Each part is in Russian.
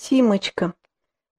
Симочка.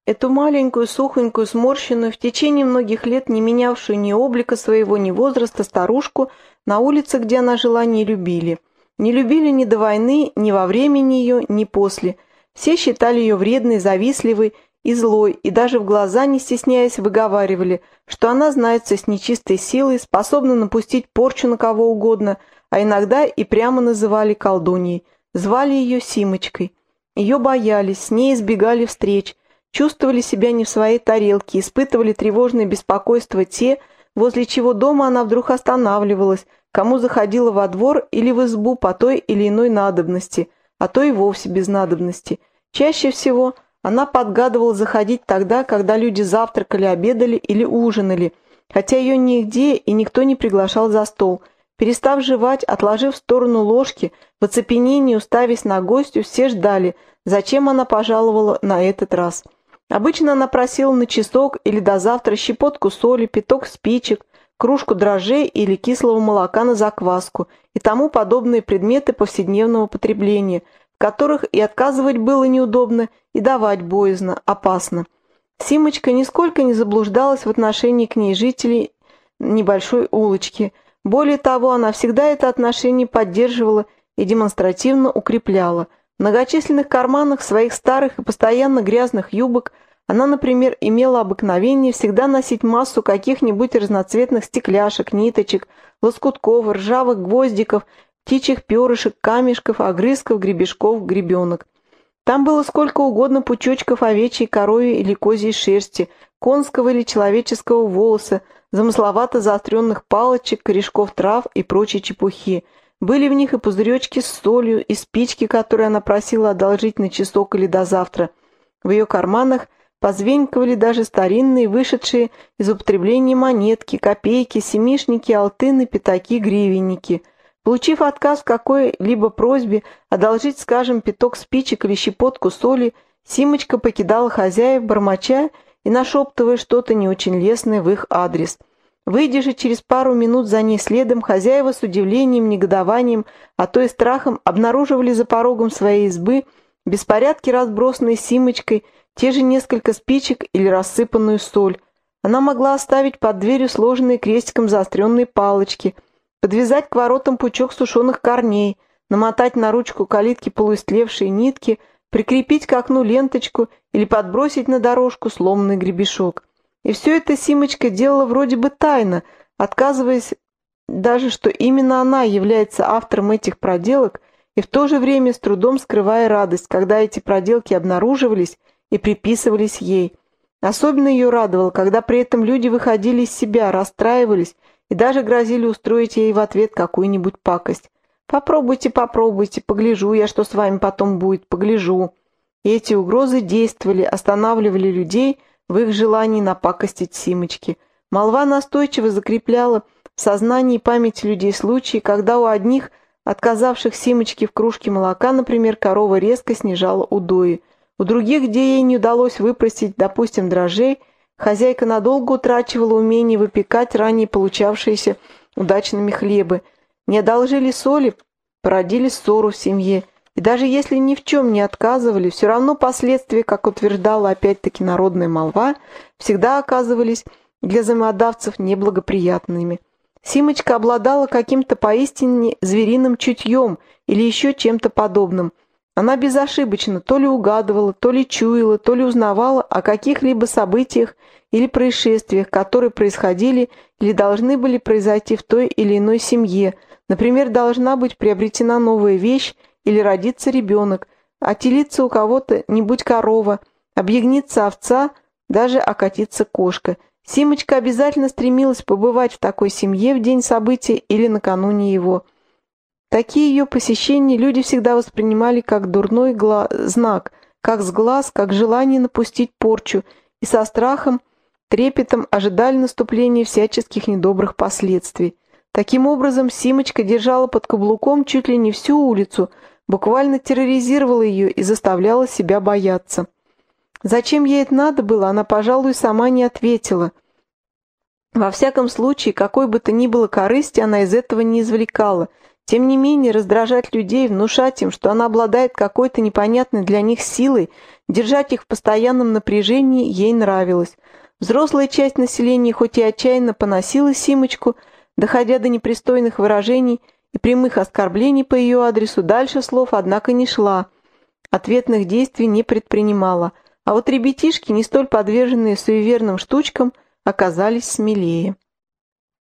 Эту маленькую, сухонькую, сморщенную, в течение многих лет не менявшую ни облика своего, ни возраста старушку на улице, где она жила, не любили. Не любили ни до войны, ни во время нее, ни после. Все считали ее вредной, завистливой и злой, и даже в глаза, не стесняясь, выговаривали, что она знается с нечистой силой, способна напустить порчу на кого угодно, а иногда и прямо называли колдуньей. Звали ее Симочкой. Ее боялись, с ней избегали встреч, чувствовали себя не в своей тарелке, испытывали тревожное беспокойство те, возле чего дома она вдруг останавливалась, кому заходила во двор или в избу по той или иной надобности, а то и вовсе без надобности. Чаще всего она подгадывала заходить тогда, когда люди завтракали, обедали или ужинали, хотя ее нигде и никто не приглашал за стол – Перестав жевать, отложив в сторону ложки, в оцепенении уставясь на гостю, все ждали, зачем она пожаловала на этот раз. Обычно она просила на часок или до завтра щепотку соли, пяток спичек, кружку дрожжей или кислого молока на закваску и тому подобные предметы повседневного потребления, в которых и отказывать было неудобно, и давать боязно, опасно. Симочка нисколько не заблуждалась в отношении к ней жителей небольшой улочки – более того, она всегда это отношение поддерживала и демонстративно укрепляла. В многочисленных карманах своих старых и постоянно грязных юбок она, например, имела обыкновение всегда носить массу каких-нибудь разноцветных стекляшек, ниточек, лоскутков, ржавых гвоздиков, птичьих перышек, камешков, огрызков, гребешков, гребенок. Там было сколько угодно пучочков овечьей, коровьей или козьей шерсти, конского или человеческого волоса, замысловато заостренных палочек, корешков трав и прочей чепухи. Были в них и пузыречки с солью, и спички, которые она просила одолжить на часок или до завтра. В ее карманах позвенькивали даже старинные, вышедшие из употребления монетки, копейки, семишники, алтыны, пятаки, гривенники. Получив отказ в какой-либо просьбе одолжить, скажем, пяток спичек или щепотку соли, Симочка покидала хозяев, бормоча и нашептывая что-то не очень лестное в их адрес. Выйдя же через пару минут за ней следом, хозяева с удивлением, негодованием, а то и страхом обнаруживали за порогом своей избы беспорядки, разбросанные Симочкой, те же несколько спичек или рассыпанную соль. Она могла оставить под дверью сложенные крестиком заостренные палочки, подвязать к воротам пучок сушеных корней, намотать на ручку калитки полуистлевшие нитки, прикрепить к окну ленточку или подбросить на дорожку сломанный гребешок. И все это Симочка делала вроде бы тайно, отказываясь даже, что именно она является автором этих проделок, и в то же время с трудом скрывая радость, когда эти проделки обнаруживались и приписывались ей. Особенно ее радовало, когда при этом люди выходили из себя, расстраивались и даже грозили устроить ей в ответ какую-нибудь пакость. «Попробуйте, попробуйте, погляжу я, что с вами потом будет, погляжу». И эти угрозы действовали, останавливали людей в их желании напакостить Симочки. Молва настойчиво закрепляла в сознании и памяти людей случаи, когда у одних, отказавших Симочке в кружке молока, например, корова резко снижала удои. У других, где ей не удалось выпросить, допустим, дрожжей, хозяйка надолго утрачивала умение выпекать ранее получавшиеся удачными хлебы – не одолжили соли, породили ссору в семье. И даже если ни в чем не отказывали, все равно последствия, как утверждала опять-таки народная молва, всегда оказывались для взаимодавцев неблагоприятными. Симочка обладала каким-то поистине звериным чутьем или еще чем-то подобным. Она безошибочно то ли угадывала, то ли чуяла, то ли узнавала о каких-либо событиях или происшествиях, которые происходили или должны были произойти в той или иной семье – Например, должна быть приобретена новая вещь или родиться ребенок, отелиться у кого-то нибудь корова, объягнится овца, даже окатится кошка. Симочка обязательно стремилась побывать в такой семье в день события или накануне его. Такие ее посещения люди всегда воспринимали как дурной знак, как сглаз, как желание напустить порчу, и со страхом, трепетом ожидали наступления всяческих недобрых последствий. Таким образом, Симочка держала под каблуком чуть ли не всю улицу, буквально терроризировала ее и заставляла себя бояться. Зачем ей это надо было, она, пожалуй, сама не ответила. Во всяком случае, какой бы то ни было корысти она из этого не извлекала, Тем не менее, раздражать людей, внушать им, что она обладает какой-то непонятной для них силой, держать их в постоянном напряжении ей нравилось. Взрослая часть населения хоть и отчаянно поносила Симочку, доходя до непристойных выражений и прямых оскорблений по ее адресу, дальше слов, однако, не шла. Ответных действий не предпринимала, а вот ребятишки, не столь подверженные суеверным штучкам, оказались смелее.